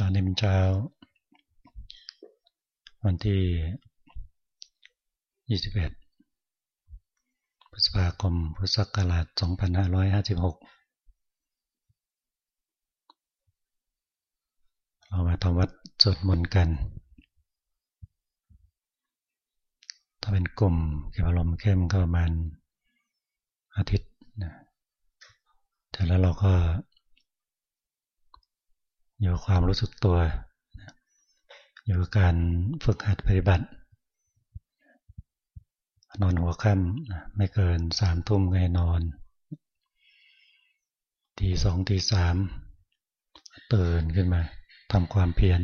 จอนนี้เป็นเช้า วันที่ 21 พฤษภาคม พุทธศักราช 2556 เรามาทำวัดสวดมนต์กัน ถ้าเป็นกลุ่มเกี่ยวกับลมเข้มก็ประมาณอาทิตย์นะแต่แล้วเราก็ อยู่ความรู้สึกตัว อยู่การฝึกหัดปฏิบัติ นอนหัวค่ำไม่เกินสามทุ่มไงนอน ทีสองทีสามตื่นขึ้นมาทำความเพียร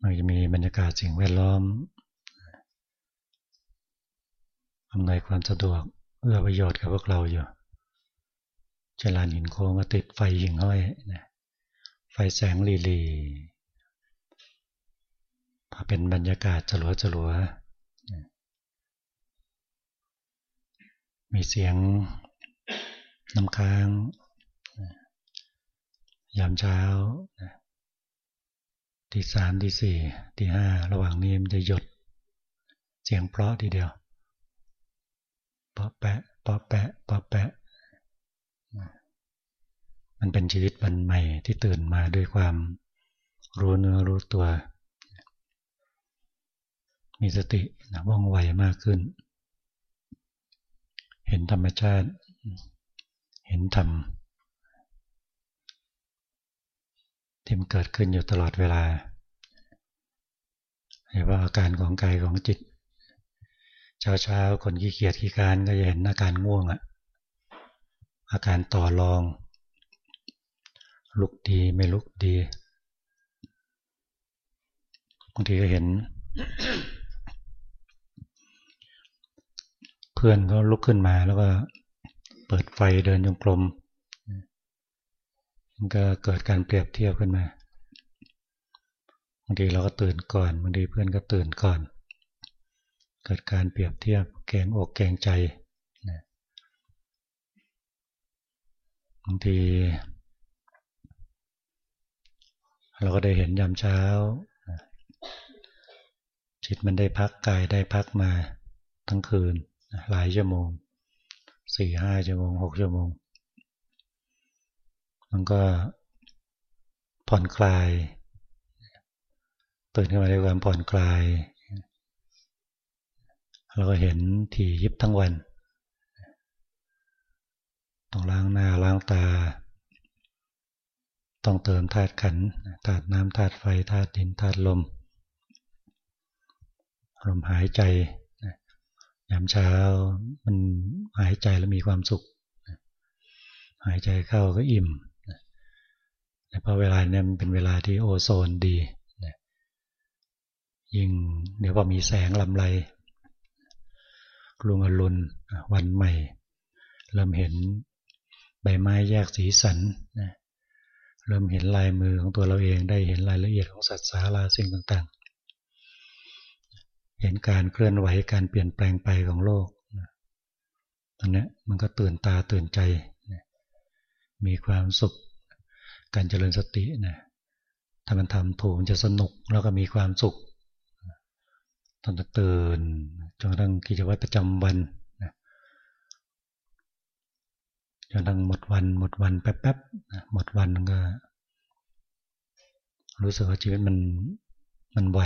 มันจะมีบรรยากาศสิ่งแวดล้อมอำนวยความสะดวกเอื้อประโยชน์กับพวกเราอยู่ จลานหินโค้งก็ติดไฟหิ่งห้อยนะไฟแสงลีลีพอเป็นบรรยากาศจลัวจลัวมีเสียงน้ำค้าง ยามเช้าตีสามตีสี่ตีห้าระหว่างนี้มันจะหยด เสียงเพราะทีเดียวปอแปะปอแปะปอแปะ มันเป็นชีวิตวันใหม่ที่ตื่นมาด้วยความรู้เนื้อรู้ตัว มีสติว่องไวมากขึ้น เห็นธรรมชาติ เห็นธรรมที่มันเกิดขึ้นอยู่ตลอดเวลาเห็นว่าอาการของกายของจิต เช้าเช้าคนขี้เกียจขี้การก็จะเห็นอาการง่วงอะอาการต่อรอง ลุกดีไม่ลุกดีบางทีก็เห็น เพื่อนก็ลุกขึ้นมาแล้วก็เปิดไฟเดินจงกรมมันก็เกิดการเปรียบเทียบขึ้นมาบางทีเราก็ตื่นก่อนบางทีเพื่อนก็ตื่นก่อน เกิดการเปรียบเทียบแกงอกแกงใจบางที เราก็ได้เห็นยามเช้า จิตมันได้พักกายได้พักมาทั้งคืน หลายชั่วโมงสี่ห้าชั่วโมงหกชั่วโมง มันก็ผ่อนคลายตื่นขึ้นมาด้วยความผ่อนคลายเราก็เห็นถี่ยิบทั้งวัน ต้องล้างหน้าล้างตา ต้องเติมธาตุขันธาตุน้ำธาตุไฟธาตุดินธาตุลม ลมหายใจยามเช้ามันหายใจแล้วมีความสุข หายใจเข้าก็อิ่มเพราะเวลาเนี่ยมันเป็นเวลาที่โอโซนดียิ่งเดี๋ยวพอมีแสงลำไรลุงอรุณวันใหม่ เริ่มเห็นใบไม้แยกสีสันนะ เริ่มเห็นลายมือของตัวเราเองได้เห็นรายละเอียดของสัตว์สาราสิ่งต่างๆ เห็นการเคลื่อนไหวการเปลี่ยนแปลงไปของโลกตรงนี้มันก็ตื่นตาตื่นใจ มีความสุข การเจริญสตินะถ้ามันทำถูกมันจะสนุกแล้วก็มีความสุขตอนตื่นจนกระทั่งกิจวัตรประจำวัน จนทั้งหมดวันหมดวันแป๊บๆหมดวันก็ รู้สึกว่าชีวิตมันมันไว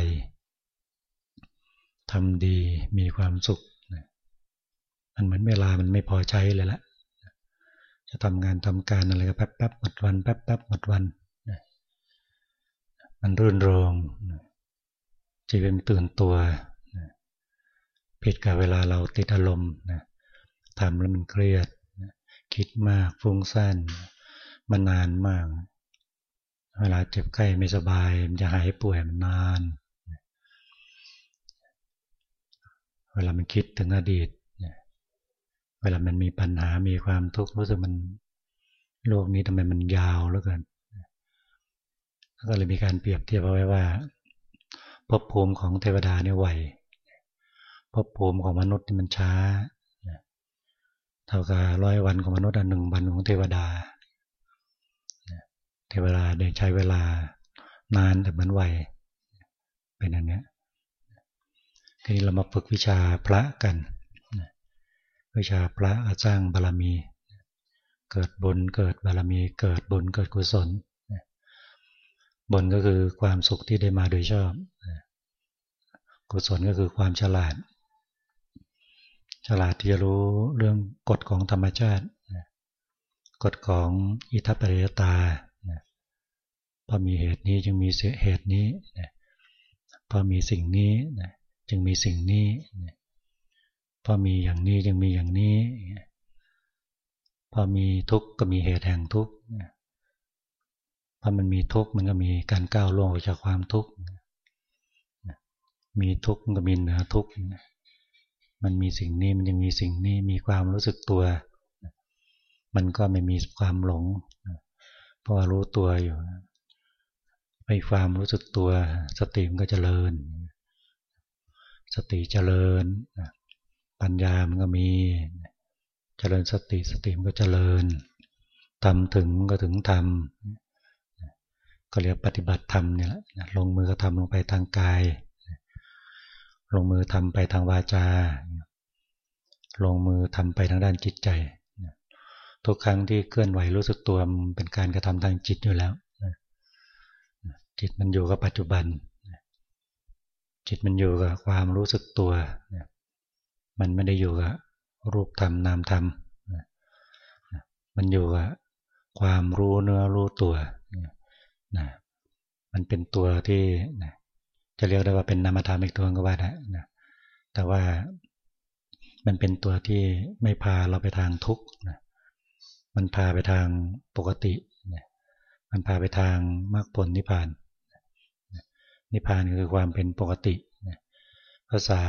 ทำดีมีความสุขมันเหมือนเวลามันไม่พอใช้เลยละจะทำงานทำการอะไรก็แป๊บๆหมดวันแป๊บๆหมดวันมันรื่นรองชีวิตตื่นตัวผิดกับเวลาเราติดอารมณ์ทำแล้วมันเครียด คิดมากฟุ้งซ่านมานานมาก เวลาเจ็บไข้ไม่สบายมันจะหายป่วยมันนาน เวลามันคิดถึงอดีต เวลามันมีปัญหา มีความทุกข์รู้สึกมันโลกนี้ทำไมมันยาวแล้วกันก็เลยมีการเปรียบเทียบเอาไว้ว่าภพภูมิของเทวดาเนี่ยไวภพภูมิของมนุษย์นี่มันช้า เท่ากับร้อยวันของมนุษย์หนึ่งวันของเทวดา เทวลาเดินใช้เวลานานแต่เหมันไวเป็นอย่างนี้ทีนี้เรามาฝึกวิชาพระกัน วิชาพระสร้างบารมี เกิดบุญเกิดบารมี เกิดบุญเกิดกุศลบุญก็คือความสุขที่ได้มาโดยชอบ กุศลก็คือความฉลาด ฉลาดที่จะรู้เรื่องกฎของธรรมชาติกฎของอิทัปปัจจตาพอมีเหตุนี้จึงมีเหตุนี้พอมีสิ่งนี้จึงมีสิ่งนี้พอมีอย่างนี้จึงมีอย่างนี้พอมีทุกข์ก็มีเหตุแห่งทุกข์พอมันมีทุกข์มันก็มีการก้าวล่วงออกจากความทุกข์มีทุกข์ก็มีเหนือทุกข์ มันมีสิ่งนี้มันยังมีสิ่งนี้มีความรู้สึกตัว มันก็ไม่มีความหลง เพราะว่ารู้ตัวอยู่ไปความรู้สึกตัว สติมันก็เจริญ สติเจริญ ปัญญามันก็มีเจริญสติสติมันก็เจริญทำถึงก็ถึงทำก็เรียกปฏิบัติธรรมเนี่ยแหละลงมือก็ทำลงไปทางกาย ลงมือทำไปทางวาจา ลงมือทำไปทางด้านจิตใจ ทุกครั้งที่เคลื่อนไหวรู้สึกตัวมันเป็นการกระทำทางจิตอยู่แล้ว จิตมันอยู่กับปัจจุบัน จิตมันอยู่กับความรู้สึกตัว มันไม่ได้อยู่กับรูปธรรมนามธรรม มันอยู่กับความรู้เนื้อรู้ตัว มันเป็นตัวที่ จะเรียกได้ว่าเป็นนามธรรมอีกตัวก็ว่าได้แต่ว่ามันเป็นตัวที่ไม่พาเราไปทางทุกข์นะมันพาไปทางปกติมันพาไปทางมรรคผลนิพพานนิพพานคือความเป็นปกติภาษา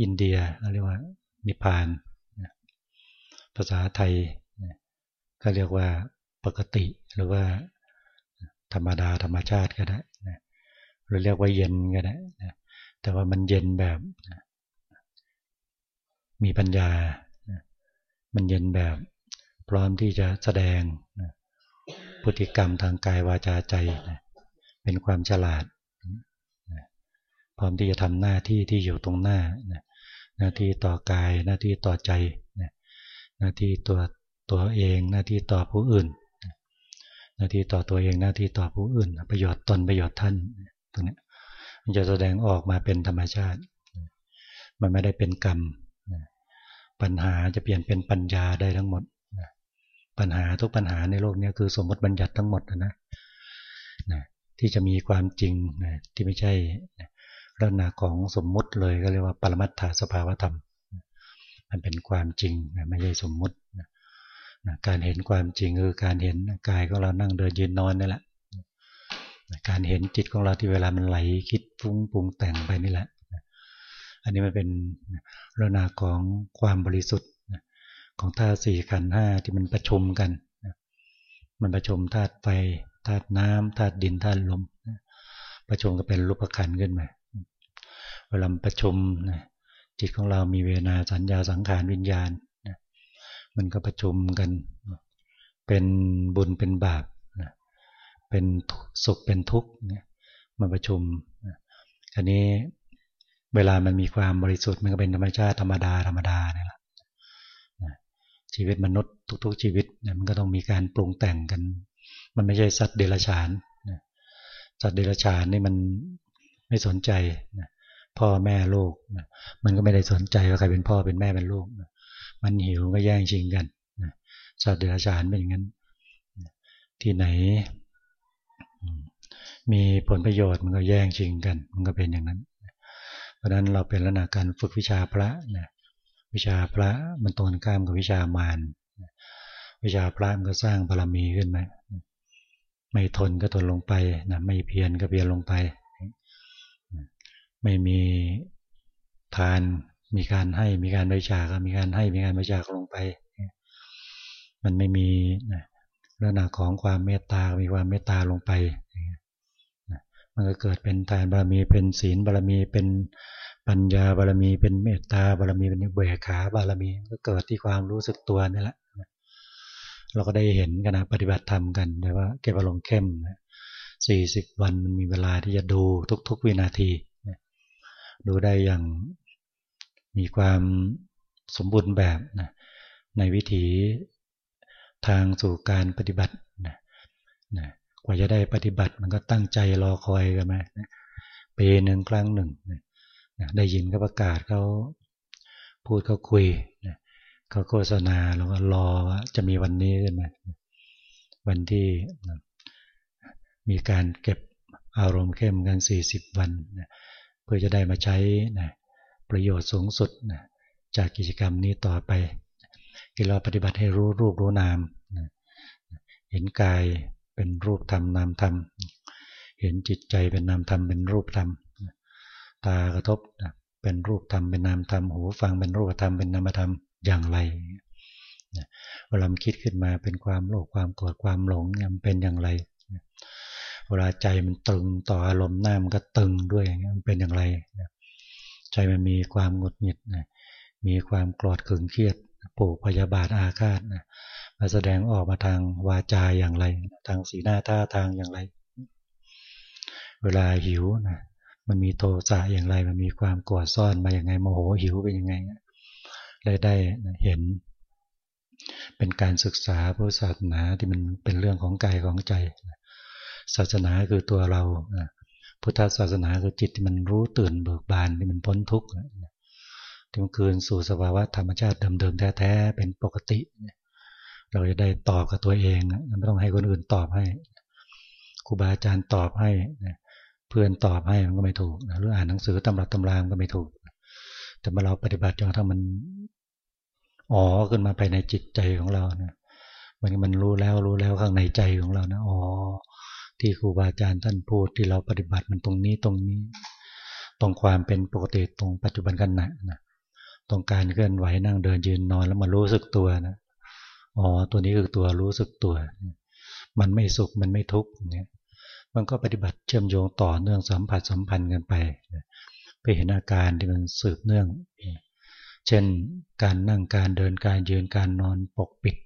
อินเดียเรียกว่า นิพพานภาษาไทยก็เรียกว่าปกติหรือว่าธรรมดาธรรมชาติก็ได้ หรือเรียกว่าเย็นก็ได้แต่ว่ามันเย็นแบบมีปัญญา มันเย็นแบบพร้อมที่จะแสดงพฤติกรรมทางกายวาจาใจเป็นความฉลาด พร้อมที่จะทำหน้าที่ที่อยู่ตรงหน้า หน้าที่ต่อกายหน้าที่ต่อใจ หน้าที่ตัวตัวเองหน้าที่ต่อผู้อื่น หน้าที่ต่อตัวเองหน้าที่ต่อผู้อื่น ประโยชน์ตนประโยชน์ท่าน ตรงนี้มันจะแสดงออกมาเป็นธรรมชาติ มันไม่ได้เป็นกรรม ปัญหาจะเปลี่ยนเป็นปัญญาได้ทั้งหมด ปัญหาทุกปัญหาในโลกนี้คือสมมติบัญญัติทั้งหมดนะนะที่จะมีความจริงนะที่ไม่ใช่ลักษณะของสมมุติเลยก็เรียกว่าปรมัตถสภาวธรรม มันเป็นความจริงนะไม่ใช่สมมุตินะการเห็นความจริงคือการเห็นกายของเรานั่งเดินยืนนอนนี่แหละ การเห็นจิตของเราที่เวลามันไหลคิดฟุ้งปรุงแต่งไปนี่แหละ อันนี้มันเป็นเรื่องนาของความบริสุทธิ์ของธาตุสี่ขันห้าที่มันประชุมกัน มันประชุมธาตุไฟธาตุน้ำธาตุดินธาตุลม ประชุมก็เป็นรูปขันขึ้นมาเวลาประชุมจิตของเรามีเวนาสัญญาสังขารวิญญาณมันก็ประชุมกัน เป็นบุญเป็นบาป เป็นสุขเป็นทุกข์นะมาประชุมอันนี้เวลามันมีความบริสุทธิ์มันก็เป็นธรรมชาติธรรมดาธรรมดาเนี่ยแหละชีวิตมนุษย์ทุก ๆ ชีวิตเนี่ยมันก็ต้องมีการปรุงแต่งกัน มันไม่ใช่สัตว์เดรัจฉานสัตว์เดรัจฉานนี่มันไม่สนใจพ่อแม่ลูกมันก็ไม่ได้สนใจว่าใครเป็นพ่อเป็นแม่เป็นลูกมันหิวก็แย่งชิงกันสัตว์เดรัจฉานเป็นอย่างนั้นที่ไหน มีผลประโยชน์มันก็แย่งชิงกัน มันก็เป็นอย่างนั้น เพราะนั้นเราเป็นลักษณะการฝึกวิชาพระนะวิชาพระมันตรงข้ามกับวิชามารวิชาพระมันก็สร้างบารมีขึ้นมาไม่ทนก็ทนลงไปนะไม่เพียรก็เพียรลงไป ไม่มีทานมีการให้มีการบริจาคมีการให้มีการบริจาคลงไป มันไม่มีลักษณะของความเมตตา มีความเมตตาลงไป มันก็เกิดเป็นทานบารมีเป็นศีลบารมีเป็นปัญญาบารมีเป็นเมตตาบารมีเป็นเบขาบารมีก็เกิดที่ความรู้สึกตัวนี่แหละเราก็ได้เห็นกันนะปฏิบัติธรรมกันแต่ว่าเก็บอารมณ์เข้มสี่สิบวันมันมีเวลาที่จะดูทุก ๆ วินาทีดูได้อย่างมีความสมบูรณ์แบบนะในวิถีทางสู่การปฏิบัตินะนะ กว่าจะได้ปฏิบัติมันก็ตั้งใจรอคอยกันมาปีหนึ่งครั้งหนึ่งได้ยินก็ประกาศเขาพูดเขาคุยเขาโฆษณาแล้วก็รอว่าจะมีวันนี้ขึ้นมาวันที่มีการเก็บอารมณ์เข้มกัน 40 วันเพื่อจะได้มาใช้ประโยชน์สูงสุดจากกิจกรรมนี้ต่อไปที่เราปฏิบัติให้รู้รูปรู้นามเห็นกาย เป็นรูปธรรมนามธรรม เห็นจิตใจเป็นนามธรรมเป็นรูปธรรม ตากระทบเป็นรูปธรรมเป็นนามธรรม หูฟังเป็นรูปธรรมเป็นนามธรรมอย่างไรเวลาคิดขึ้นมาเป็นความโลภความโกรธความหลงมันเป็นอย่างไร เวลาใจมันตึงต่ออารมณ์หน้ามันก็ตึงด้วยอย่างนี้มันเป็นอย่างไร ใจมันมีความหงุดหงิดมีความโกรธขึงเครียดปูกพยาบาทอาฆาต มาแสดงออกมาทางวาจาอย่างไร ทางสีหน้าท่าทางอย่างไร เวลาหิวนะมันมีโทสะอย่างไร มันมีความกดซ่อนมาอย่างไงโมโหหิวเป็นยังไงเลยได้เห็น เป็นการศึกษาพุทธศาสนาที่มันเป็นเรื่องของกายของใจ ศาสนาคือตัวเราพุทธศาสนาคือจิตที่มันรู้ตื่นเบิกบานที่มันพ้นทุกข์ที่มันคืนสู่สภาวะธรรมชาติเดิมๆแท้ๆเป็นปกติเเราจะได้ตอบกับตัวเองไม่ต้องให้คนอื่นตอบให้ครูบาอาจารย์ตอบให้เพื่อนตอบให้มันก็ไม่ถูกหรืออ่านหนังสือตำรับตำรามก็ไม่ถูก แต่เมื่อเราปฏิบัติจนถ้ามันอ๋อขึ้นมาภายในจิตใจของเราเนะมันมันรู้แล้วรู้แล้วข้างในใจของเรานะอ๋อที่ครูบาอาจารย์ท่านพูดที่เราปฏิบัติมันตรงนี้ตรงนี้ ตรงความเป็นปกติตรงปัจจุบันกันนะนะตรงการเคลื่อนไหวนั่งเดินยืนนอนแล้วมารู้สึกตัวนะ อ๋อตัวนี้คือตัวรู้สึกตัว มันไม่สุขมันไม่ทุกข์เนี่ยมันก็ปฏิบัติเชื่อมโยงต่อเนื่องสัมผัสสัมพันธ์กันไปไปเห็นอาการที่มันสืบเนื่อง เช่นการนั่งการเดินการยืนการนอนปกปิด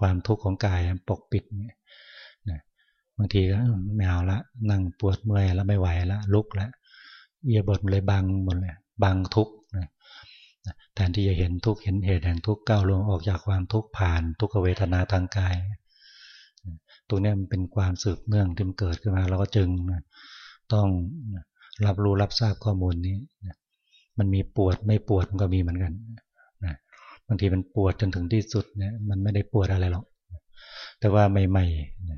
ความทุกข์ของกายปกปิดเนี่ยบางทีก็ไม่เอาละนั่งปวดเมื่อยแล้วไม่ไหวละลุกล้วเอียบทเลยบังหมดเลยบังทุกข์ แทนที่จะเห็นทุกข์เห็นเหตุแห่งทุกข์ก้าวลงออกจากความทุกข์ผ่านทุกขเวทนาทางกาย ตรงนี้มันเป็นความสืบเนื่องที่มันเกิดขึ้นมาเราก็จึงต้องรับรู้รับทราบข้อมูลนี้ มันมีปวดไม่ปวดมันก็มีเหมือนกันบางทีมันปวดจนถึงที่สุดเนี่ยมันไม่ได้ปวดอะไรหรอก แต่ว่าใหม่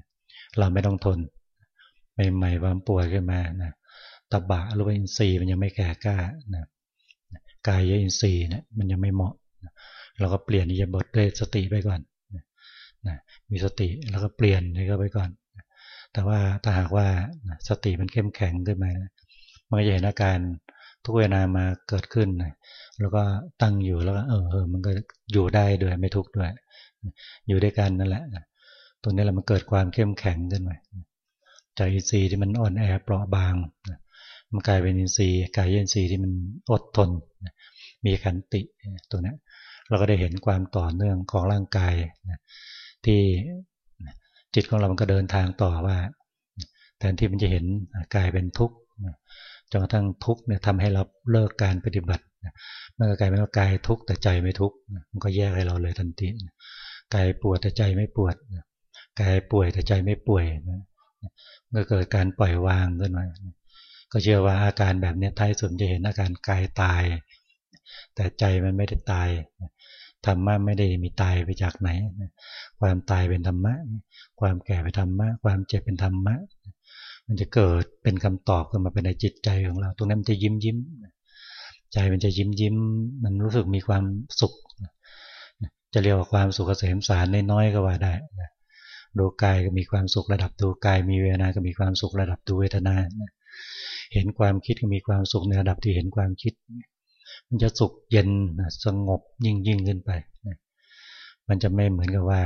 ๆเราไม่ต้องทน ใหม่ๆความปวดขึ้นมานะตบะรู้ว่าอินทรีย์มันยังไม่แก่กล้านะ กายอินทรีย์เนี่ยมันยังไม่เหมาะ เราก็เปลี่ยนอิยาบทด้วยสติไปก่อนนะมีสติแล้วก็เปลี่ยนนี่ก็ไปก่อน แต่ว่าถ้าหากว่าสติมันเข้มแข็งขึ้นมามันก็จะเห็นอาการทุกเวลามาเกิดขึ้น แล้วก็ตั้งอยู่แล้วก็เออเออมันก็อยู่ได้ด้วยไม่ทุกข์ด้วย อยู่ด้วยกันนั่นแหละตรงนี้แหละมันเกิดความเข้มแข็งขึ้นมาใจอินทรีย์ที่มันอ่อนแอเปราะบาง มันกลายเป็นอินทรีย์กายอินทรีย์ที่มันอดทน มีขันติตัวนี้เราก็ได้เห็นความต่อเนื่องของร่างกายที่จิตของเรามันก็เดินทางต่อว่าแทนที่มันจะเห็นกายเป็นทุกข์จนกระทั่งทุกข์เนี่ยทำให้เราเลิกการปฏิบัติเมื่อกายเป็นว่ากายทุกข์แต่ใจไม่ทุกข์มันก็แยกให้เราเลยทันทีกายปวดแต่ใจไม่ปวดกายป่วยแต่ใจไม่ป่วยเมื่อเกิดการปล่อยวางขึ้นมา ก็เชื่อว่าอาการแบบนี้ท้ายสุดจะเห็นอาการกายตาย แต่ใจมันไม่ได้ตายธรรมะไม่ได้มีตายไปจากไหน ความตายเป็นธรรมะ ความแก่เป็นธรรมะ ความเจ็บเป็นธรรมะ มันจะเกิดเป็นคำตอบขึ้นมาเป็นในจิตใจของเรา ตรงนั้นมันจะยิ้มยิ้ม ใจมันจะยิ้มยิ้ม มันรู้สึกมีความสุข จะเรียกว่าความสุขเกษมสารน้อยๆก็ว่าได้ ดูกายก็มีความสุขระดับดูกาย มีเวทนา ก็มีความสุขระดับดูเวทนา เห็นความคิดก็มีความสุขในระดับที่เห็นความคิด มันจะสุขเย็นสงบยิ่งยิ่งขึ้นไปมันจะไม่เหมือนกับว่า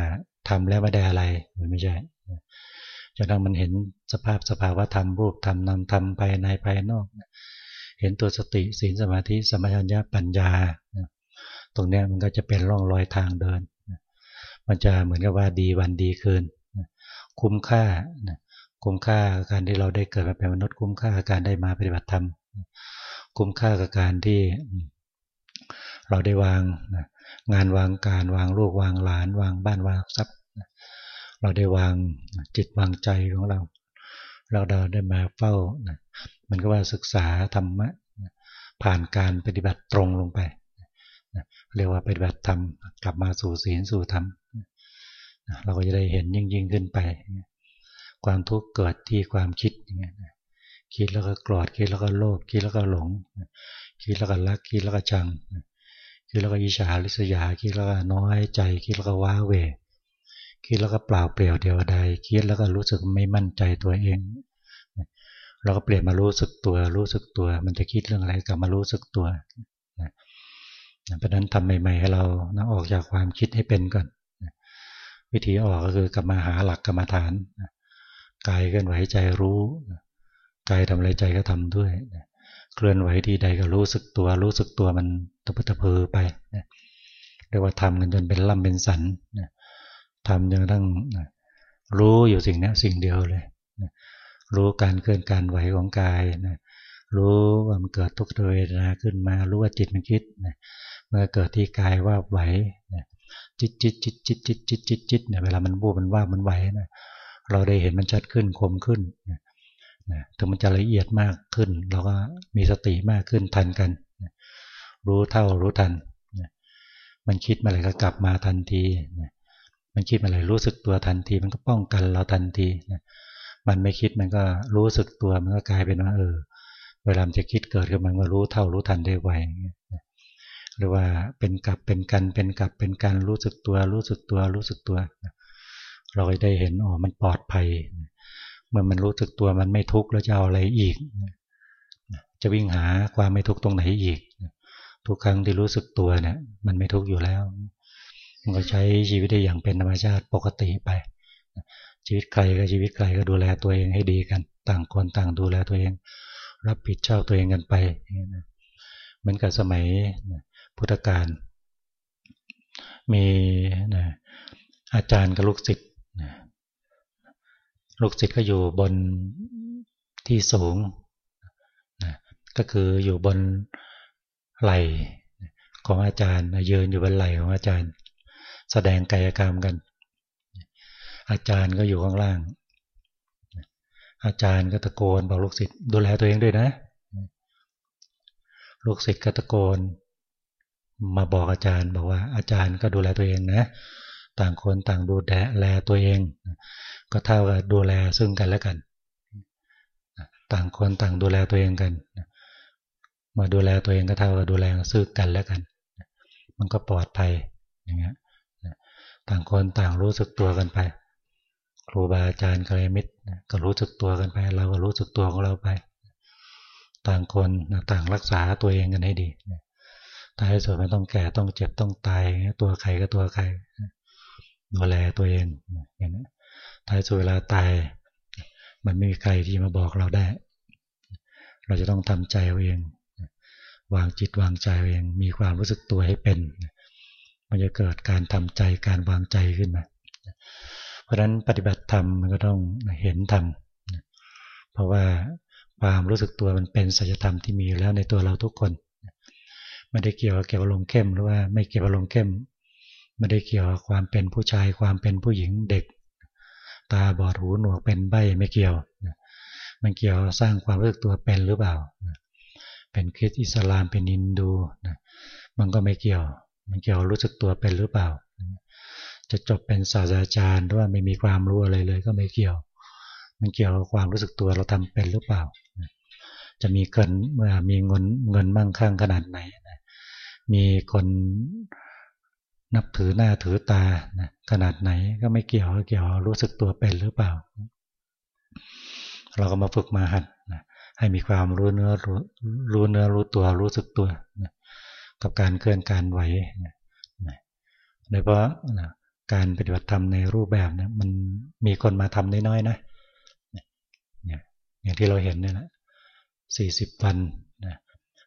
ทำแล้วไม่ได้อะไรมันไม่ใช่จนทั้งมันเห็นสภาพสภาวะธรรมรูปธรรมนามธรรมภายในภายนอก เห็นตัวสติศีลสมาธิสมัชัญญาปัญญา ตรงนี้มันก็จะเป็นร่องรอยทางเดิน มันจะเหมือนกับว่าดีวันดีคืน คุ้มค่า คุ้มค่าการที่เราได้เกิดมาเป็นมนุษย์คุ้มค่าการได้มาปฏิบัติธรรม คุ้มค่ากับการที่เราได้วางงานวางการวางลูกวางหลาน วางบ้านวางทรัพย์ เราได้วางจิตวางใจของเรา เราได้มาเฝ้ามันก็ว่าศึกษาธรรมะผ่านการปฏิบัติตรงลงไปเรียกว่าปฏิบัติธรรมกลับมาสู่ศีลสู่ธรรมเราก็จะได้เห็นยิ่งยิ่งขึ้นไป ความทุกข์เกิดที่ความคิดอย่างเงี้ยคิดแล้วก็โกรธคิดแล้วก็โลภคิดแล้วก็หลง คิดแล้วก็รักคิดแล้วก็ชัง คิดแล้วก็อิจฉาริษยา คิดแล้วก็น้อยใจ คิดแล้วก็ว้าเว คิดแล้วก็เปล่าเปลี่ยวเดียวใด คิดแล้วก็รู้สึกไม่มั่นใจตัวเอง เราก็เปลี่ยนมารู้สึกตัวรู้สึกตัว มันจะคิดเรื่องอะไรกลับมารู้สึกตัวเพราะนั้นทำใหม่ ๆ ให้เรานะออกจากความคิดให้เป็นก่อน วิธีออกก็คือกลับมาหาหลักกรรมฐาน กายเคลื่อนไหวใจรู้กายทำอะไรใจก็ทำด้วยเคลื่อนไหวที่ใดก็รู้สึกตัว รู้สึกตัวมันตะพุตะเพอไปเรียกว่าทำกันจนเป็นล่ำเป็นสันทำจนกระทั่งรู้อยู่สิ่งนี้สิ่งเดียวเลยรู้การเคลื่อนการไหวของกายนะรู้ว่ามันเกิดทุกขเวทนาขึ้นมา รู้ว่าจิตมันคิดนะเมื่อเกิดที่กายว่าไหวนะจิตจิตจิตจิตจิตจิตจิตจิตเนี่ยเวลามันบูบมันว่ามันไหวนะ เราได้เห็นมันชัดขึ้นคมขึ้นนะนะถึงมันจะละเอียดมากขึ้น เราก็มีสติมากขึ้นทันกันนะรู้เท่ารู้ทันนะมันคิดมาอะไรก็กลับมาทันทีนะมันคิดมาอะไรรู้สึกตัวทันที มันก็ป้องกันเราทันทีนะมันไม่คิดมันก็รู้สึกตัวมันก็กลายเป็นว่าเออ เวลาจะคิดเกิดขึ้นมันก็รู้เท่ารู้ทันได้ไวหรือว่าเป็นกับเป็นกันเป็นกับเป็นการรู้สึกตัวรู้สึกตัวรู้สึกตัว เราได้เห็นอ๋อมันปลอดภัย เมื่อมันรู้สึกตัวมันไม่ทุกข์แล้วจะเอาอะไรอีก จะวิ่งหาความไม่ทุกข์ตรงไหนอีก ทุกครั้งที่รู้สึกตัวเนี่ยมันไม่ทุกข์อยู่แล้ว มันก็ใช้ชีวิตได้อย่างเป็นธรรมชาติปกติไป ชีวิตใครก็ชีวิตใครก็ดูแลตัวเองให้ดีกัน ต่างคนต่างดูแลตัวเอง รับผิดชอบตัวเองกันไปเหมือนกับสมัยพุทธกาลมีอาจารย์กับลูกศิษย์ ลูกศิษย์ก็อยู่บนที่สูงนะก็คืออยู่บนไหลของอาจารย์ยืนอยู่บนไหลของอาจารย์ แสดงกายกรรมกัน อาจารย์ก็อยู่ข้างล่าง อาจารย์ก็ตะโกนบอกลูกศิษย์ดูแลตัวเองด้วยนะ ลูกศิษย์ก็ตะโกน มาบอกอาจารย์บอกว่าอาจารย์ก็ดูแลตัวเองนะ ต่างคนต่างดูแลตัวเอง ก็เท่ากับดูแลซึ่งกันและกัน ต่างคนต่างดูแลตัวเองกัน มาดูแลตัวเองก็เท่ากับดูแลซึ่งกันและกัน มันก็ปลอดภัยอย่างเงี้ยต่างคนต่างรู้สึกตัวกันไป ครูบาอาจารย์กัลยาณมิตรก็รู้สึกตัวกันไป เราก็รู้สึกตัวของเราไป ต่างคนต่างรักษาตัวเองกันให้ดีตายส่วนไม่ต้องแก่ต้องเจ็บต้องตายตัวใครก็ตัวใคร ดูแลตัวเองอย่างนี้ตายสุดเวลาตาย มันไม่มีใครที่มาบอกเราได้ เราจะต้องทำใจเอาเอง วางจิตวางใจเอง มีความรู้สึกตัวให้เป็น มันจะเกิดการทำใจการวางใจขึ้นมา เพราะฉะนั้นปฏิบัติธรรมมันก็ต้องเห็นธรรม เพราะว่าความรู้สึกตัวมันเป็นสัจธรรมที่มีอยู่แล้วในตัวเราทุกคน ไม่ได้เกี่ยวกับเกี่ยวกับลมเข้มหรือว่าไม่เกี่ยวกับลมเข้ม ไม่ได้เกี่ยวกับความเป็นผู้ชายความเป็นผู้หญิงเด็ก ตาบอดหูหนวกเป็นใบไม่เกี่ยว มันเกี่ยวสร้างความรู้สึกตัวเป็นหรือเปล่า เป็นคริสต์อิสลามเป็นอินดูมันก็ไม่เกี่ยว มันเกี่ยวรู้สึกตัวเป็นหรือเปล่า จะจบเป็นศาสตราจารย์หรือว่าไม่มีความรู้อะไรเลยก็ไม่เกี่ยว มันเกี่ยวกับความรู้สึกตัวเราทำเป็นหรือเปล่า จะมีเกินเมื่อมีเงินเงินมั่งคั่งขนาดไหน มีคน นับถือหน้าถือตาขนาดไหนก็ไม่เกี่ยวเกี่ยวรู้สึกตัวเป็นหรือเปล่า เราก็มาฝึกมาหัดให้มีความรู้เนื้อรู้เนื้อรู้ตัวรู้สึกตัวกับการเคลื่อนการไหวโดยเฉพาะการปฏิบัติธรรมในรูปแบบนี่ยมันมีคนมาทำน้อยๆนะเนี่ยอย่างที่เราเห็นนี่ยนะสี่สิบวันนะ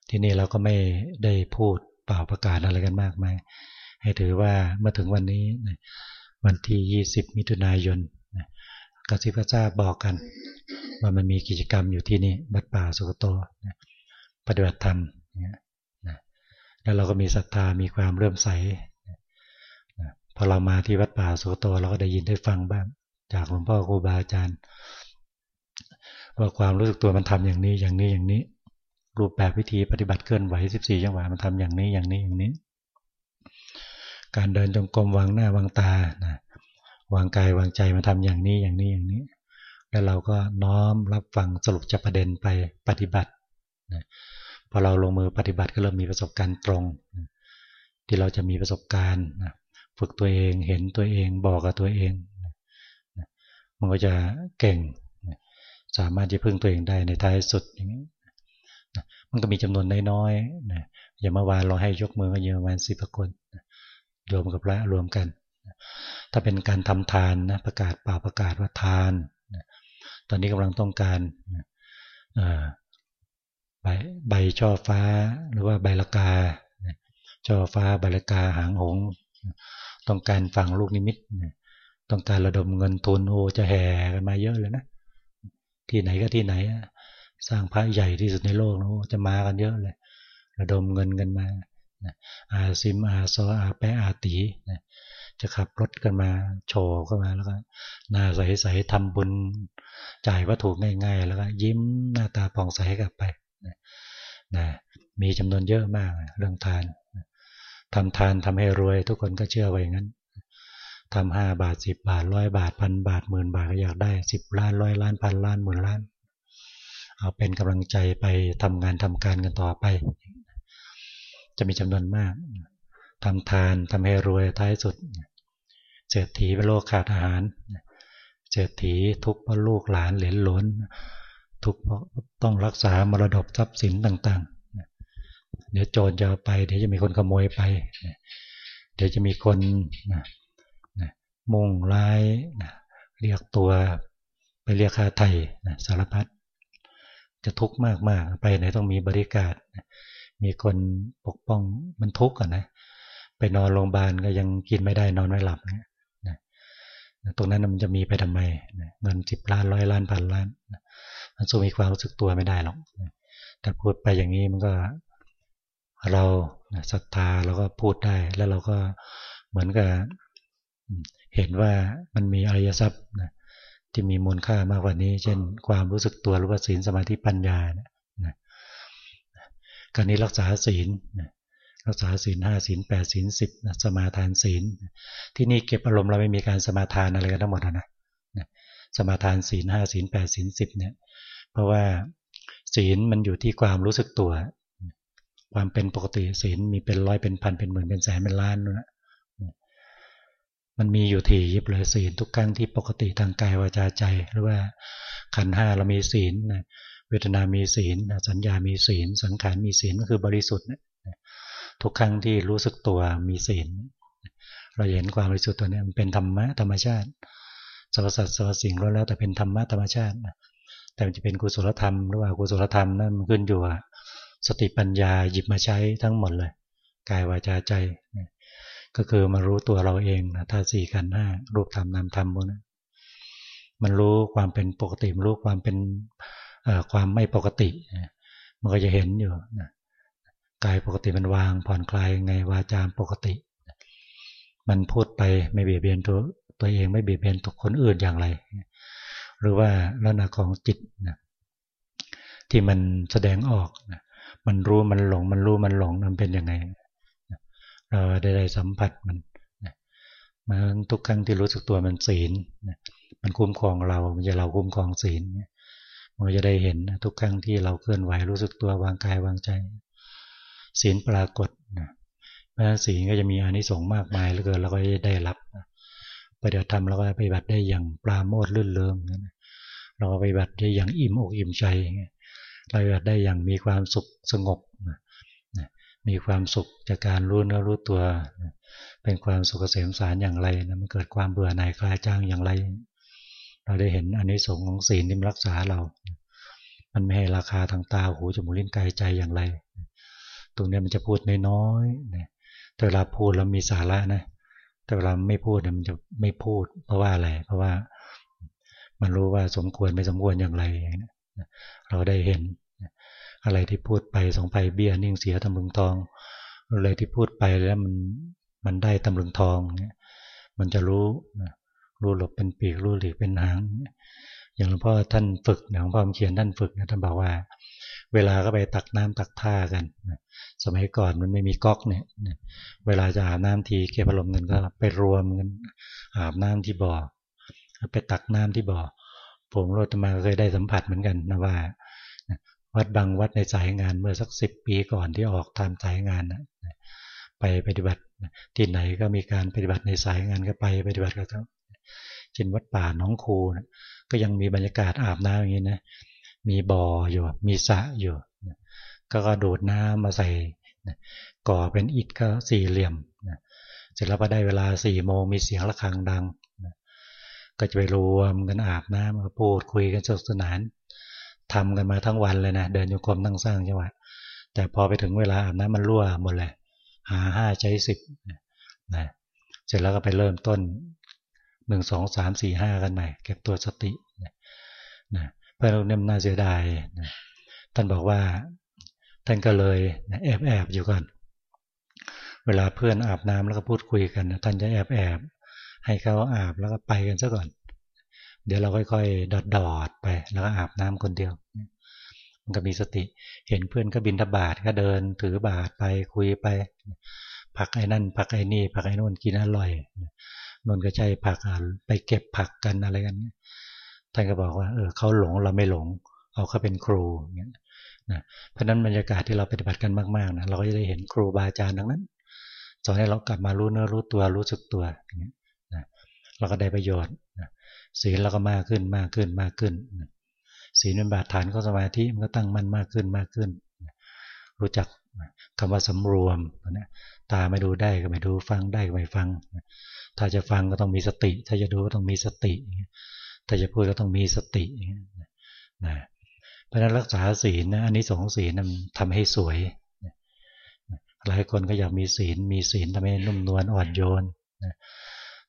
ที่นี่เราก็ไม่ได้พูดเปล่าประกาศอะไรกันมากมาย ให้ถือว่าเมื่อถึงวันนี้วันที่20มิถุนายนกสิบกระเจ้าบอกกัน ว่ามันมีกิจกรรมอยู่ที่นี่วัดป่าสุกโตปฏิบัติธรรมแล้วเราก็มีศรัทธามีความเริ่มใสพอเรามาที่วัดป่าสุกโตเราก็ได้ยินได้ฟังบ้าง จากหลวงพ่อครูบาอาจารย์ว่าความรู้สึกตัวมันทำอย่างนี้อย่างนี้อย่างนี้ รูปแบบวิธีปฏิบัติเคลื่อนไหว 14 จังหวะมันทำอย่างนี้อย่างนี้อย่างนี้ การเดินจงกรมวางหน้าวางตานะวางกายวางใจมาทำอย่างนี้อย่างนี้อย่างนี้ แล้วเราก็น้อมรับฟังสรุปจะประเด็นไปปฏิบัตินะพอเราลงมือปฏิบัติก็เริ่มมีประสบการณ์ตรงที่เราจะมีประสบการณ์นะฝึกตัวเองเห็นตัวเองบอกกับตัวเองนะมันก็จะเก่งนะสามารถจะพึ่งตัวเองได้ในท้ายสุดอย่างนี้นะมันก็มีจำนวนน้อยๆนะอย่างเมื่อวานเราให้ยกมือก็เยอะประมาณสิบคน โยมกับพระรวมกัน ถ้าเป็นการทำทานนะประกาศป่าประกาศว่าทาน ตอนนี้กำลังต้องการใบใบช่อฟ้าหรือว่าใบละกาช่อฟ้าใบละกาหางหง ต้องการฟังลูกนิมิต ต้องการระดมเงินทุนโอจะแห่กันมาเยอะเลยนะ ที่ไหนก็ที่ไหน สร้างพระใหญ่ที่สุดในโลกนะจะมากันเยอะเลย ระดมเงินกันมา อาซิมอาซออาแปะอาตีจะขับรถกันมาโชว์เข้ามาแล้วก็หน้าใสๆทำบุญจ่ายวัตถุง่าย ๆ แล้วก็ยิ้มหน้าตาผ่องใสกลับไปนะมีจำนวนเยอะมากเรื่องทานทำทานทำให้รวย ทุกคนก็เชื่อไว้งั้นทำห้าบาทสิบบาทร้อยบาทพันบาทหมื่นบาทก็อยากได้สิบล้านร้อยล้านพันล้านหมื่นล้าน เอาเป็นกำลังใจไปทำงานทำการกันต่อไป จะมีจำนวนมากทำทานทำให้รวยท้ายสุด เศรษฐีเป็นโลกขาดอาหาร เศรษฐีทุกข์เพราะลูกหลานเหลนหลนทุกข์เพราะต้องรักษามรดกทรัพย์สินต่างๆ เดี๋ยวโจรจะไป เดี๋ยวจะมีคนขโมยไป เดี๋ยวจะมีคนมุ่งร้ายเรียกตัวไปเรียกค่าไถ่สารพัดจะทุกข์มากๆ ไปไหนต้องมีบริการ มีคนปกป้องมันทุกข์อะนะไปนอนโรงพยาบาลก็ยังกินไม่ได้นอนไม่หลับเนะตรงนั้นมันจะมีไปทำไมเงินสิบล้านร้อยล้านพันล้านมันสู้มีความรู้สึกตัวไม่ได้หรอกแต่พูดไปอย่างนี้มันก็เราศรัทธาเราก็พูดได้ แล้วเราก็เหมือนกับเห็นว่ามันมีอริยทรัพย์ที่มีมูลค่ามากกว่านี้ เช่น ความรู้สึกตัวหรือว่าศีลสมาธิปัญญานะ การนี้รักษาศีลรักษาศีลห้าศีลแปดศีลสิบสมาทานศีล ที่นี่เก็บอารมณ์เราไม่มีการสมาทานอะไรกันทั้งหมดนะสมาทานศีลห้าศีลแปดศีลสิบเนี่ย เพราะว่าศีลมันอยู่ที่ความรู้สึกตัว ความเป็นปกติศีลมีเป็นร้อยเป็นพันเป็นหมื่นเป็นแสนเป็นล้านนะมันมีอยู่ที่ยิบเลยศีลทุกครั้งที่ปกติทางกายวาจาใจ หรือว่าขันห้าเรามีศีล เวทนามีศีลสัญญามีศีล สังขารมีศีลก็คือบริสุทธิ์ทุกครั้งที่รู้สึกตัวมีศีล เราเห็นความบริสุทธิ์ตัวนี้มันเป็นธรรมะธรรมชาติสรรพสัตว์สรรพสิ่งล้แล้วแต่เป็นธรรมะธรรมชาติ แต่มันจะเป็นกุศลธรรมหรือว่ากุศลธรรมนั่นมันขึ้นอยู่สติปัญญาหยิบมาใช้ทั้งหมดเลยกายวาจาใจ ก็คือมารู้ตัวเราเองธาตุสี่กันห้ารูปธรรมนามธรรมพวกนั้นมันรู้ความเป็นปกติรู้ความเป็น ความไม่ปกติ มันก็จะเห็นอยู่นะกายปกติมันวางผ่อนคลายไงวาจามปกติ มันพูดไปไม่เบียดเบียนตัวตัวเองไม่เบียดเบียนตัวคนอื่นอย่างไร หรือว่าลักษณะของจิตนะที่มันแสดงออกนะมันรู้มันหลง มันรู้มันหลงมันเป็นยังไงเราได้สัมผัสมันมันทุกครั้งที่รู้สึกตัวมันศีลนะมันคุ้มครองเรามันจะเราคุ้มครองศีล มันจะได้เห็นทุกครั้งที่เราเคลื่อนไหวรู้สึกตัววางกายวางใจ ศีลปรากฏนะเพราะศีลก็จะมีอานิสงส์มากมายเหลือเกินเราก็ได้รับปฏิบัติธรรมเราก็ปฏิบัติได้อย่างปราโมทลื่นเริงเราปฏิบัติได้อย่างอิ่มอกอิ่มใจเราปฏิบัติได้อย่างมีความสุขสงบมีความสุขจากการรู้เนื้อรู้ตัว เป็นความสุขเกษมสารอย่างไรนะมันเกิดความเบื่อหน่ายคลายจางอย่างไร เราได้เห็นอนนิสงส์ของศีลที่รักษาเรา มันไม่ให้ราคาทางตาหูจมูกลิ้นกายใจอย่างไร ตรงนี้มันจะพูดน้อยๆแต่เวลาพูดแล้วมีสาระนะแต่เวลาไม่พูดมันจะไม่พูด เพราะว่าอะไร เพราะว่ามันรู้ว่าสมควรไม่สมควรอย่างไรเราได้เห็น อะไรที่พูดไปสองไปเบี้ยนิ่งเสียตำลึงทอง อะไรที่พูดไปแล้วมันมันได้ตำลึงทองเนี่ยมันจะรู้ รู้หลบเป็นปีกรู้หลีกเป็นหาง อย่างหลวงพ่อท่านฝึกหลวงพ่อเขียนท่านฝึกนะท่านบอกว่า เวลาก็ไปตักน้ำตักท่ากัน สมัยก่อนมันไม่มีก๊อกเนี่ย เวลาจะอาบน้ำทีเก็บอารมณ์กันก็ไปรวมกันอาบน้ำที่บ่อ ไปตักน้ำที่บ่อ ผมโรตมาเคยได้สัมผัสเหมือนกันนะว่าวัดบางวัดในสายงานเมื่อสักสิบปีก่อนที่ออกทำสายงานนะไปปฏิบัติที่ไหนก็มีการปฏิบัติในสายงานก็ไปปฏิบัติก็ทั้ง เช่นวัดป่าน้องคูนะก็ยังมีบรรยากาศอาบน้ำอย่างนี้นะมีบ่ออยู่ มีสระอยู่ก็กระโดดน้ำมาใส่ก่อเป็นอิฐก็สี่เหลี่ยมเสร็จแล้วพอได้เวลาสี่โมงมีเสียงะระฆังดังก็จะไปรวมกันอาบน้ำมาพูดคุยกันสนุกสนานทำกันมาทั้งวันเลยนะเดินโยกรมตั้งสร้างจังหวะแต่พอไปถึงเวลาอาบน้ำมันรั่วหมดเลยหาห้าใช้สิบนะเสร็จแล้วก็ไปเริ่มต้น หนึ่งสองสามสี่ห้ากันใหม่ เก็บตัวสตินะเพราะเราเนี่ยน่าเสียดายนะท่านบอกว่า ท่านก็เลยแอบแอบอยู่ก่อน เวลาเพื่อนอาบน้ำแล้วก็พูดคุยกันท่านจะแอบแอบให้เขาอาบแล้วก็ไปกันซะก่อน เดี๋ยวเราค่อยๆดอดดอดไป แล้วก็อาบน้ำคนเดียว มันก็มีสติ เห็นเพื่อนก็บินทบาทก็เดิน ถือบาทไปคุยไป ผักไอ้นั่นผักไอ้นี่ผักไอ้นู่นกินอร่อย นนก็ใช่ผักไปเก็บผักกันอะไรกันท่านก็บอกว่าเออเขาหลงเราไม่หลงเอาเขาเป็นครูเงี้ยนะเพราะนั้นบรรยากาศที่เราปฏิบัติกันมากๆนะเราก็จะได้เห็นครูบาอาจารย์ดังนั้นสอนให้เรากลับมารู้เนื้อรู้ตัวรู้สึกตัวอย่างเงี้ยนะเราก็ได้ประโยชน์นะศีลเราก็มากขึ้นมากขึ้นมากขึ้นนะศีลเป็นบาดฐานของสมาธิมันก็ตั้งมั่นมากขึ้นมากขึ้นนะรู้จักคำว่าสำรวมนะตาไม่ดูได้ก็ไม่ดูฟังได้ก็ไม่ฟังนะ ถ้าจะฟังก็ต้องมีสติ ถ้าจะดูก็ต้องมีสติ ถ้าจะพูดก็ต้องมีสตินะเพราะนั้นรักษาศีลนะอันนี้สองศีลทำให้สวย หลายคนก็อยากมีศีล มีศีลทำให้นุ่มนวลอ่อนโยน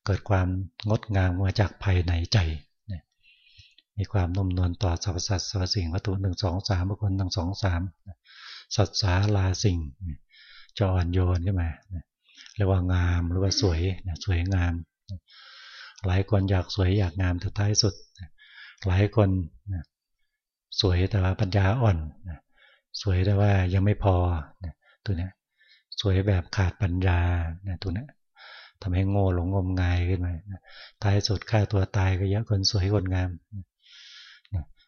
เกิดความงดงามมาจากภายในใจมีความนุ่มนวลต่อสรรพสัตว์สรรพสิ่งวัตถุหนึ่งสองสามบุคคลหนึ่งสองสามสัตว์สาลาสิ่งจะอ่อนโยนขึ้นมา เรียกว่างามหรือว่าสวยสวยงาม หลายคนอยากสวยอยากงามแต่ท้ายสุด หลายคนสวยแต่ว่าปัญญาอ่อน สวยแต่ว่ายังไม่พอตัวนี้สวยแบบขาดปัญญาตัวนี้ทำให้โง่หลงงมงายขึ้นมาท้ายสุดฆ่าตัวตายก็เยอะคนสวยคนงาม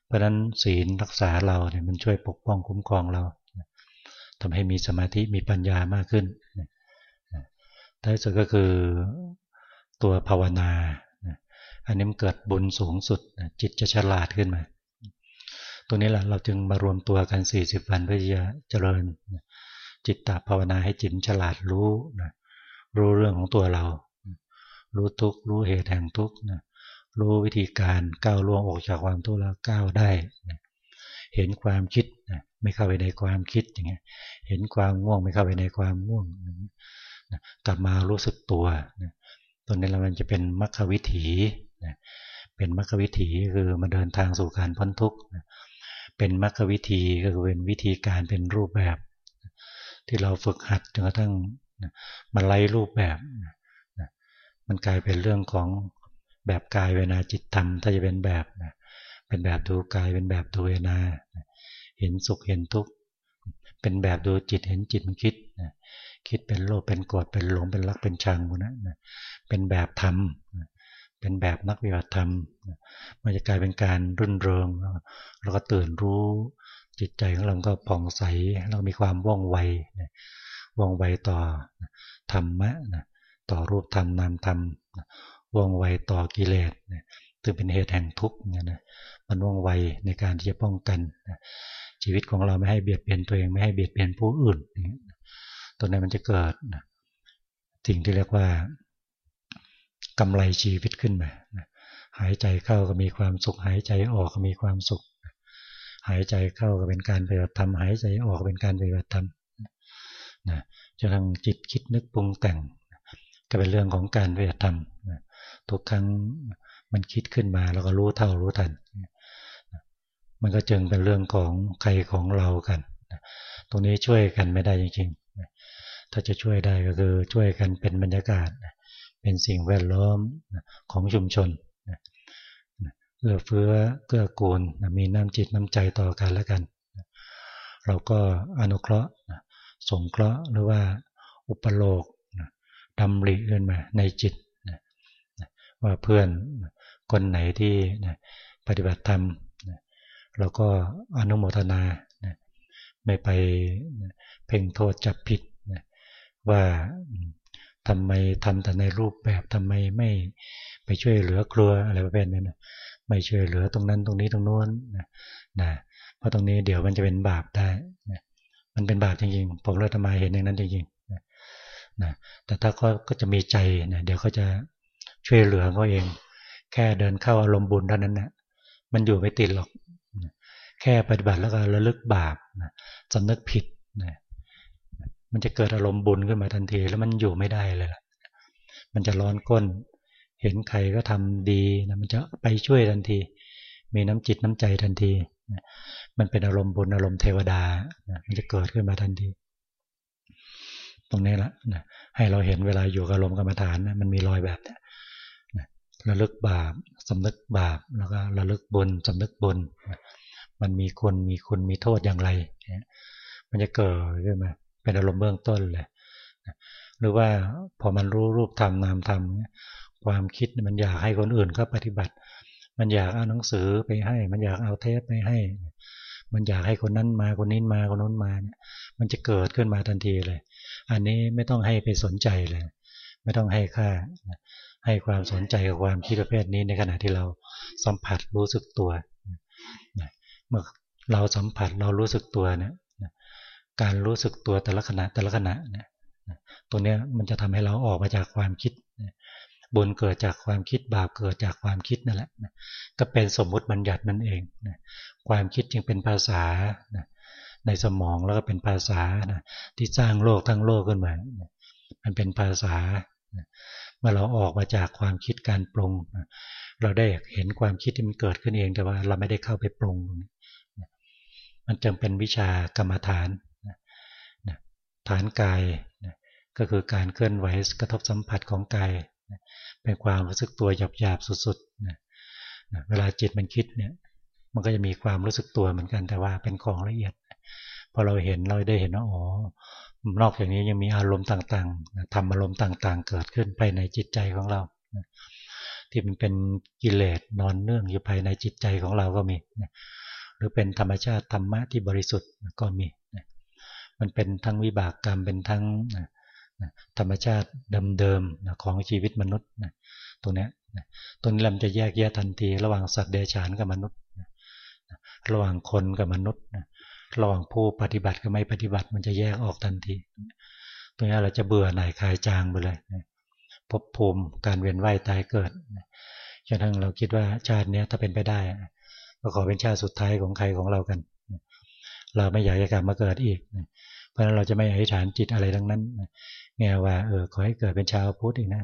เพราะนั้นศีลรักษาเราเนี่ยมันช่วยปกป้องคุ้มครองเราทำให้มีสมาธิมีปัญญามากขึ้น ท้ายสุดก็คือตัวภาวนา อันนี้มันเกิดบุญสูงสุด จิตจะฉลาดขึ้นมา ตัวนี้แหละเราจึงมารวมตัวกัน 40 วันเพื่อจะเจริญ จิตตภาวนาให้จิตฉลาดรู้นะรู้เรื่องของตัวเรา รู้ทุกรู้เหตุแห่งทุกนะรู้วิธีการก้าวล่วงออกจากความทุกข์แล้วก้าวได้นะเห็นความคิดนะไม่เข้าไปในความคิดอย่างเงี้ย เห็นความง่วงไม่เข้าไปในความง่วง กลับมารู้สึกตัวตัวนี้เรามันจะเป็นมรรควิถีเป็นมรรควิถีคือมาเดินทางสู่การพ้นทุกข์เป็นมรรควิธีก็คือเป็นวิธีการเป็นรูปแบบ ที่เราฝึกหัดจนกระทั่งมันไล่รูปแบบมันกลายเป็นเรื่องของแบบกายเวนาจิตธรรม ถ้าจะเป็นแบบเป็นแบบดูกายเป็นแบบดูเวนา เห็นสุขเห็นทุกข์เป็นแบบดูจิตเห็นจิตมันคิด คิดเป็นโลภเป็นโกรธเป็นหลงเป็นรักเป็นชังพวกนั้นเป็นแบบธรรมเป็นแบบนักวิบัติธรรมมันจะกลายเป็นการรื่นเริงแล้วก็ตื่นรู้จิตใจของเราก็ผ่องใสแล้วมีความว่องไวว่องไวต่อธรรมะต่อรูปธรรมนามธรรมว่องไวต่อกิเลสซึ่งเป็นเหตุแห่งทุกข์เนี่ยนะมันว่องไวในการที่จะป้องกันชีวิตของเราไม่ให้เบียดเบียนตัวเองไม่ให้เบียดเบียนผู้อื่น ตัวนี้มันจะเกิดสิ่งที่เรียกว่ากำไรชีวิตขึ้นมาหายใจเข้าก็มีความสุข หายใจออกก็มีความสุข หายใจเข้าก็เป็นการปฏิบัติธรรมหายใจออกเป็นการปฏิบัติธรรมนะจะทั้งจิตคิดนึกปรุงแต่ง ก็เป็นเรื่องของการปฏิบัติธรรมทุกครั้งมันคิดขึ้นมาแล้วก็รู้เท่ารู้ทัน มันก็จึงเป็นเรื่องของใครของเรากัน ตรงนี้ช่วยกันไม่ได้จริง ถ้าจะช่วยได้ก็คือช่วยกันเป็นบรรยากาศ เป็นสิ่งแวดล้อมของชุมชนเอื้อเฟื้อเกื้อกูลมีน้ำจิตน้ำใจต่อกันแล้วกัน เราก็อนุเคราะห์สงเคราะห์หรือว่าอุปโลกดำริขึ้นมาในจิตว่าเพื่อนคนไหนที่ปฏิบัติธรรมเราก็อนุโมทนาไม่ไปเพ่งโทษจับผิด ว่าทำไมทำแต่ในรูปแบบทำไมไม่ไปช่วยเหลือครัวอะไรประเภทนั้นไม่ช่วยเหลือตรงนั้นตรงนี้ตรงโน้นนะเพราะตรงนี้เดี๋ยวมันจะเป็นบาปได้มันเป็นบาปจริงๆผมเลือมาเห็นอย่างนั้นจริงๆนะแต่ถ้าเขาก็จะมีใจนะเดี๋ยวเขาจะช่วยเหลือเขาเอง แค่เดินเข้าอารมณ์บุญเท่านั้นนะมันอยู่ไม่ติดหรอก แค่ปฏิบัติแล้วก็ระลึกบาปสำนึกผิดนะ มันจะเกิดอารมณ์บุญขึ้นมาทันที แล้วมันอยู่ไม่ได้เลยล่ะมันจะร้อนก้น เห็นใครก็ทำดีนะมันจะไปช่วยทันที มีน้ำจิตน้ำใจทันที มันเป็นอารมณ์บุญอารมณ์เทวดา มันจะเกิดขึ้นมาทันที ตรงนี้ละนะให้เราเห็นเวลาอยู่กับอารมณ์กรรมฐานนะมันมีรอยแบบนี้ระลึกบาปสำนึกบาปแล้วก็ระลึกบุญสำนึกบุญมันมีคุณมีคุณมีโทษอย่างไร มันจะเกิดขึ้นมา เป็นอารมณ์เบื้องต้นเลยหรือว่าพอมันรู้รูปธรรมนามธรรมความคิดมันอยากให้คนอื่นเขาปฏิบัติ มันอยากเอาหนังสือไปให้ มันอยากเอาเทปไปให้ มันอยากให้คนนั้นมาคนนี้มาคนนู้นมาเนี่ยมันจะเกิดขึ้นมาทันทีเลย อันนี้ไม่ต้องให้ไปสนใจเลย ไม่ต้องให้ค่าให้ความสนใจกับความคิดประเภทนี้ในขณะที่เราสัมผัสรู้สึกตัวเมื่อเราสัมผัสเรารู้สึกตัวเนี่ย การรู้สึกตัวแต่ละขณะแต่ละขณะเนี่ยตรงนี้มันจะทำให้เราออกมาจากความคิดบุญเกิดจากความคิดบาปเกิดจากความคิดนั่นแหละก็เป็นสมมุติบัญญัตินั่นเองความคิดจึงเป็นภาษาในสมองแล้วก็เป็นภาษาที่สร้างโลกทั้งโลกขึ้นมามันเป็นภาษาเมื่อเราออกมาจากความคิดการปรุงเราได้เห็นความคิดที่มันเกิดขึ้นเองแต่ว่าเราไม่ได้เข้าไปปรุงมันจึงเป็นวิชากรรมฐาน ฐานกายก็คือการเคลื่อนไหวกระทบสัมผัสของกายเป็นความรู้สึกตัวหยาบๆสุดๆเวลาจิตมันคิดเนี่ยมันก็จะมีความรู้สึกตัวเหมือนกันแต่ว่าเป็นของละเอียดพอเราเห็นเราได้เห็นว่าอ๋อนอกจากนี้ยังมีอารมณ์ต่างๆทำอารมณ์ต่างๆ เกิดขึ้นภายในจิตใจของเรา ที่มันเป็นกิเลสนอนเนื่องอยู่ภายในจิตใจของเราก็มี หรือเป็นธรรมชาติธรรมะที่บริสุทธิ์ก็มี มันเป็นทั้งวิบากกรรมเป็นทั้งธรรมชาติเดิมๆของชีวิตมนุษย์ตรงนี้ตรงนี้เราจะแยกแยะทันที ระหว่างสัตว์เดรัจฉานกับมนุษย์ ระหว่างคนกับมนุษย์ระหว่างผู้ปฏิบัติกับไม่ปฏิบัติมันจะแยกออกทันทีตรงนี้เราจะเบื่อหน่ายคลายจางไปเลยพบภูมิการเวียนว่ายตายเกิดจนทั้งเราคิดว่าชาตินี้ถ้าเป็นไปได้ก็ขอเป็นชาติสุดท้ายของใครของเรากัน เราไม่อยากจะกลับมาเกิดอีก เพราะนั้นเราจะไม่อธิษฐานจิตอะไรทั้งนั้นแง่ว่าเออขอให้เกิดเป็นชาวพุทธอีกนะ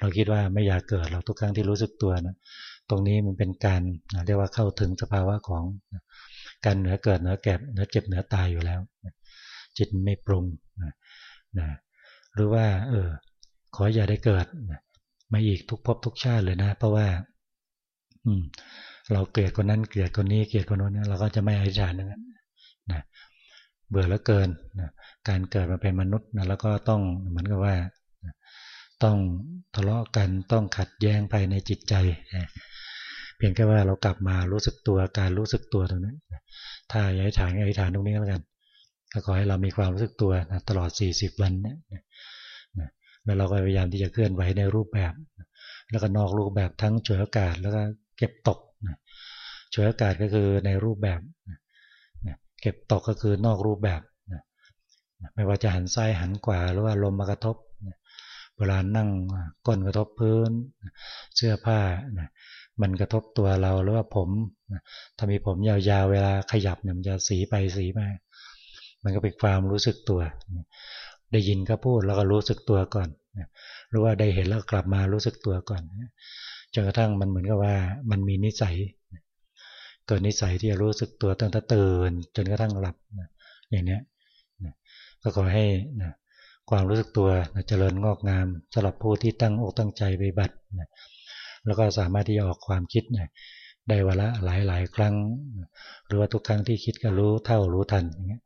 เราคิดว่าไม่อยากเกิดเราทุกครั้งที่รู้สึกตัวนะตรงนี้มันเป็นการเรียกว่าเข้าถึงสภาวะของการเหนือเกิดเหนือแก่เหนือเจ็บเหนือตายอยู่แล้ว จิตไม่ปรุงนะนะหรือว่า เออ ขออย่าได้เกิดนะมาอีกทุกภพทุกชาติเลยนะ เพราะว่า อืม เราเกลียดคนนั้นเกลียดคนนี้เกลียดคนโน้นเราก็จะไม่อธิษฐานนั้น เบื่อแล้วเกินนะการเกิดมาเป็นมนุษย์นะแล้วก็ต้องเหมือนกับว่า ต้องทะเลาะกันต้องขัดแย้งภายในจิตใจนะพียงแค่ว่าเรากลับมารู้สึกตัวการรู้สึกตัวตรงนั้นถ้าอธิษฐานอธิษฐานตรงนี้แล้วกันก็ขอให้เรามีความรู้สึกตัวนะตลอด 40 วันเนี่ยแล้วเราก็พยายามที่จะเคลื่อนไหวในรูปแบบ แล้วก็นอกรูปแบบทั้งเฉยอากาศแล้วก็เก็บตกเฉยอากาศก็คือในรูปแบบ เก็บตกก็คือนอกรูปแบบไม่ว่าจะหันซ้ายหันขวาหรือว่าลมมากระทบเวลานั่งก้นกระทบพื้น เสื้อผ้ามันกระทบตัวเราหรือว่าผมถ้ามีผมยาวๆเวลาขยับเนี่ยมันจะสีไปสีมา มันก็เป็นความรู้สึกตัว ได้ยินก็พูดแล้วก็รู้สึกตัวก่อนหรือว่าได้เห็นแล้วกลับมารู้สึกตัวก่อนจนกระทั่งมันเหมือนกับว่ามันมีนิสัย เกิดนิสัยที่จะรู้สึกตัวตั้งแต่ตื่นจนกระทั่งหลับอย่างนี้ก็ขอให้นะความรู้สึกตัวเจริญงอกงามสำหรับผู้ที่ตั้งอกตั้งใจไปบัตรแล้วก็สามารถที่จะออกความคิดได้วันละหลายหลายครั้ง หรือว่าทุกครั้งที่คิดก็รู้เท่ารู้ทันอย่างเงี้ย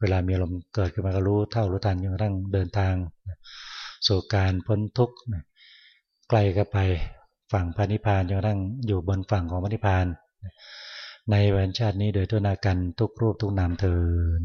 เวลามีลมเกิดขึ้นมาก็รู้เท่ารู้ทันจนกระทั่งเดินทางสู่การพ้นทุกข์ไกลก็ไปฝั่งพระนิพพานจนกระทั่งอยู่บนฝั่งของพระนิพพาน ในวันชาตินี้โดยตัวนากันทุกรูปทุกนามเทิน